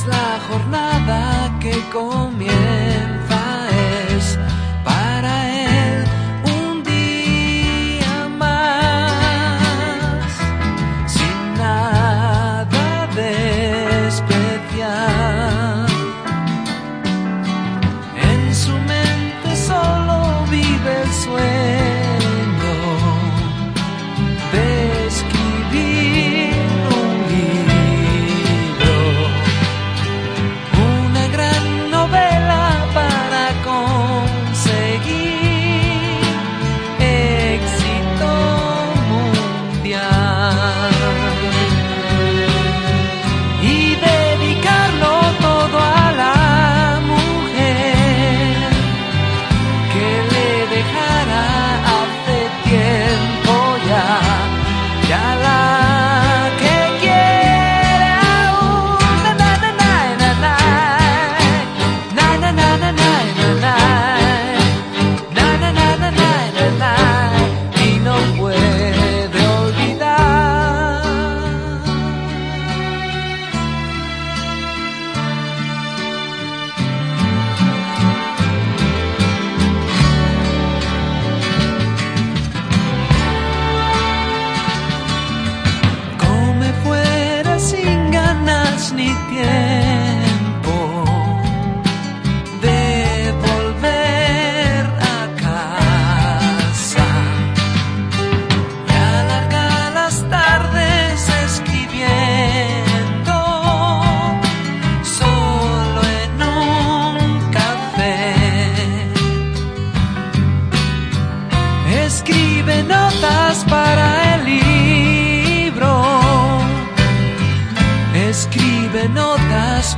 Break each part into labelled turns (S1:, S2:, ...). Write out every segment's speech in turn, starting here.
S1: es la jornada que comienza, es para él un día más, sin nada de especial. En su mente solo vive el sueño.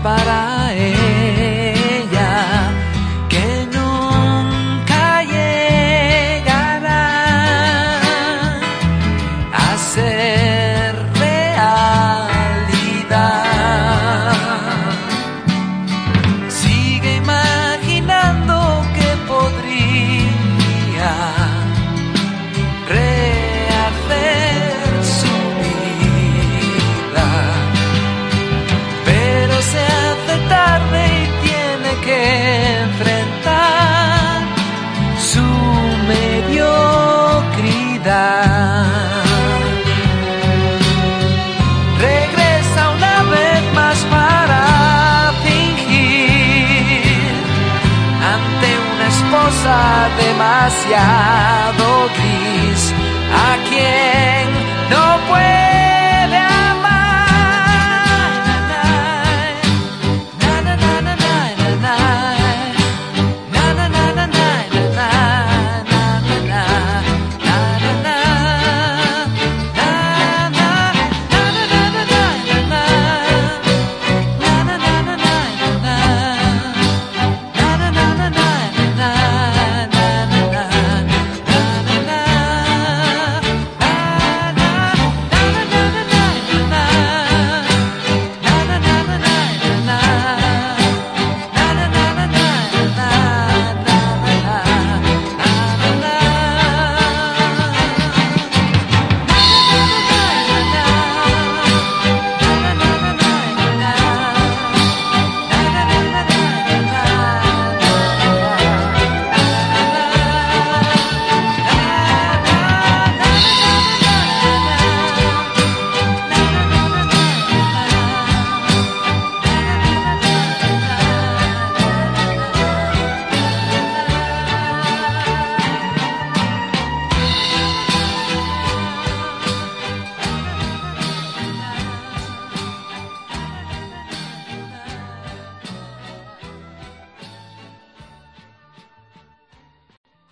S1: Más passeava